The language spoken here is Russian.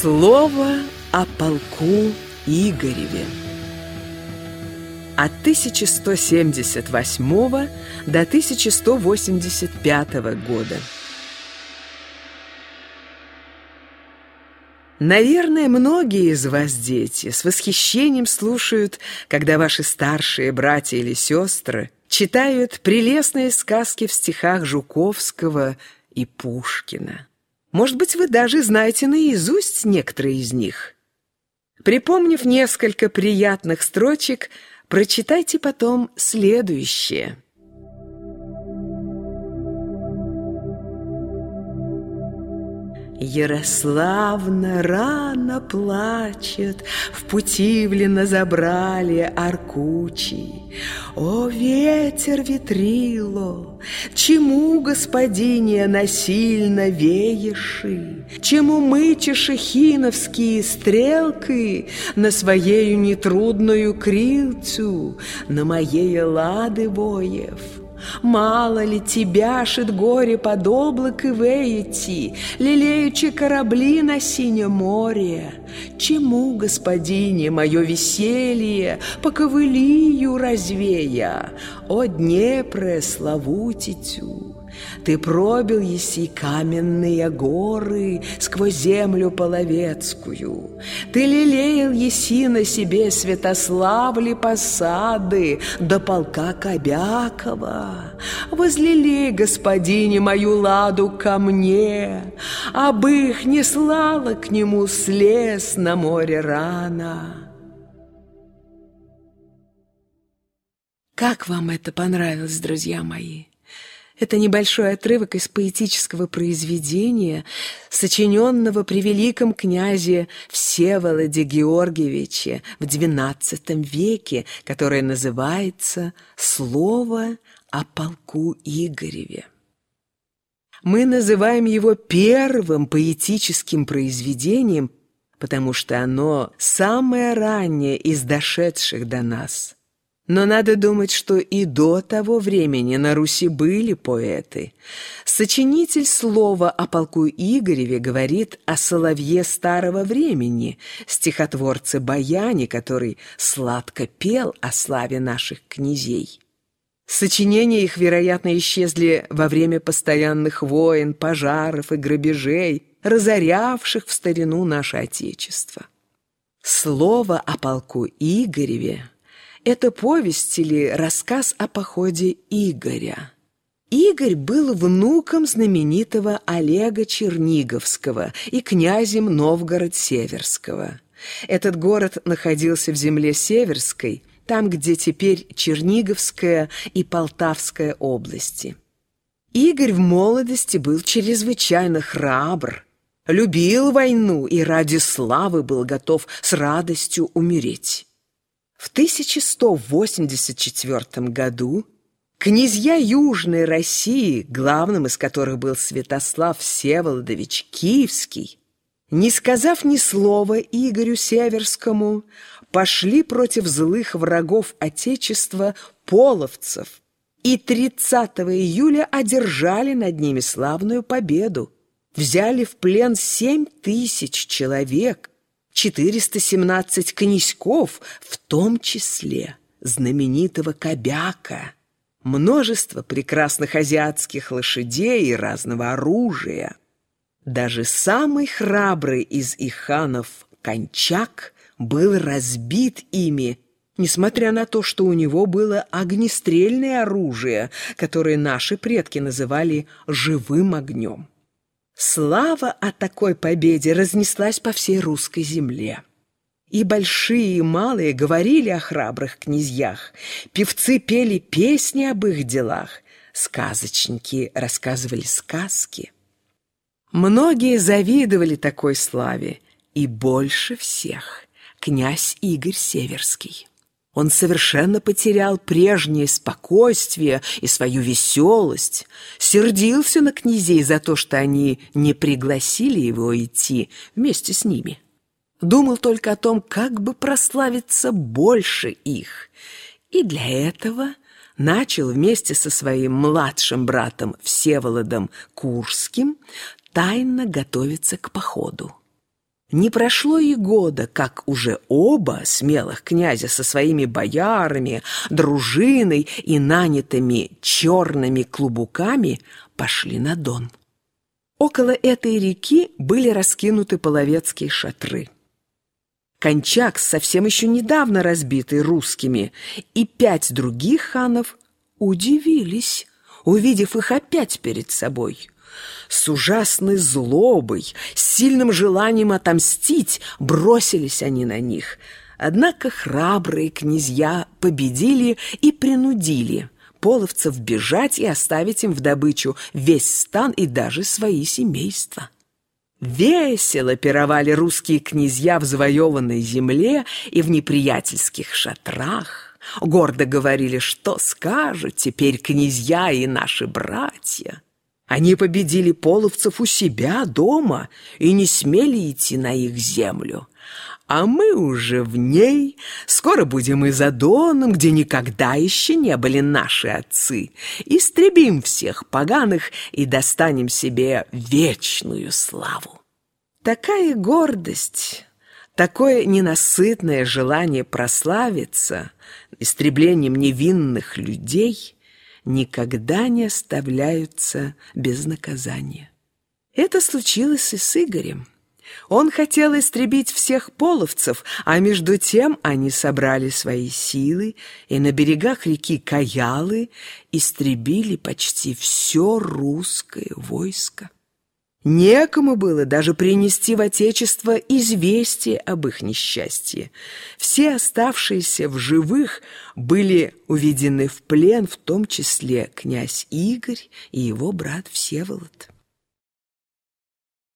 Слово о полку Игореве От 1178 до 1185 года Наверное, многие из вас, дети, с восхищением слушают, когда ваши старшие братья или сестры читают прелестные сказки в стихах Жуковского и Пушкина. Может быть, вы даже знаете наизусть некоторые из них. Припомнив несколько приятных строчек, прочитайте потом следующее – Ярославна рано плачет, В Путивлено забрали Аркучий. О, ветер ветрило, Чему, господине, насильно вееши? Чему мычешь хиновские стрелки На своею нетрудную крилцу, На моей лады воев? Мало ли тебя шит горе под облак и веяти, Лелеючи корабли на синем море. Чему, господине, мое веселье, По ковылию развея, О Днепре славутитю! Ты пробил еси каменные горы Сквозь землю половецкую. Ты лелеял еси на себе Святославли посады До полка Кобякова. Возлелей, господине, мою ладу ко мне, Об их не слала к нему слез на море рано. Как вам это понравилось, друзья мои? Это небольшой отрывок из поэтического произведения, сочиненного при великом князе Всеволоде Георгиевиче в XII веке, которое называется «Слово о полку Игореве». Мы называем его первым поэтическим произведением, потому что оно самое раннее из дошедших до нас – но надо думать, что и до того времени на Руси были поэты. Сочинитель слова о полку Игореве говорит о соловье старого времени, стихотворце Баяне, который сладко пел о славе наших князей. Сочинения их, вероятно, исчезли во время постоянных войн, пожаров и грабежей, разорявших в старину наше Отечество. Слово о полку Игореве это повесть или рассказ о походе Игоря. Игорь был внуком знаменитого Олега Черниговского и князем Новгород-Северского. Этот город находился в земле Северской, там, где теперь Черниговская и Полтавская области. Игорь в молодости был чрезвычайно храбр, любил войну и ради славы был готов с радостью умереть. В 1184 году князья Южной России, главным из которых был Святослав Всеволодович Киевский, не сказав ни слова Игорю Северскому, пошли против злых врагов Отечества половцев и 30 июля одержали над ними славную победу. Взяли в плен семь тысяч человек, 417 князьков, в том числе знаменитого Кобяка, множество прекрасных азиатских лошадей и разного оружия. Даже самый храбрый из их ханов Кончак был разбит ими, несмотря на то, что у него было огнестрельное оружие, которое наши предки называли «живым огнем». Слава о такой победе разнеслась по всей русской земле. И большие, и малые говорили о храбрых князьях, певцы пели песни об их делах, сказочники рассказывали сказки. Многие завидовали такой славе, и больше всех князь Игорь Северский. Он совершенно потерял прежнее спокойствие и свою веселость, сердился на князей за то, что они не пригласили его идти вместе с ними. Думал только о том, как бы прославиться больше их, и для этого начал вместе со своим младшим братом Всеволодом Курским тайно готовиться к походу. Не прошло и года, как уже оба смелых князя со своими боярами, дружиной и нанятыми черными клубуками пошли на Дон. Около этой реки были раскинуты половецкие шатры. Кончак, совсем еще недавно разбитый русскими, и пять других ханов удивились, увидев их опять перед собой – с ужасной злобой, с сильным желанием отомстить бросились они на них. Однако храбрые князья победили и принудили половцев бежать и оставить им в добычу весь стан и даже свои семейства. Весело пировали русские князья в завоеванной земле и в неприятельских шатрах. Гордо говорили, что скажут теперь князья и наши братья. Они победили половцев у себя дома и не смели идти на их землю. А мы уже в ней, скоро будем и за Доном, где никогда еще не были наши отцы. Истребим всех поганых и достанем себе вечную славу. Такая гордость, такое ненасытное желание прославиться истреблением невинных людей — никогда не оставляются без наказания. Это случилось и с Игорем. Он хотел истребить всех половцев, а между тем они собрали свои силы и на берегах реки Каялы истребили почти все русское войско. Некому было даже принести в Отечество известие об их несчастье. Все оставшиеся в живых были уведены в плен, в том числе князь Игорь и его брат Всеволод.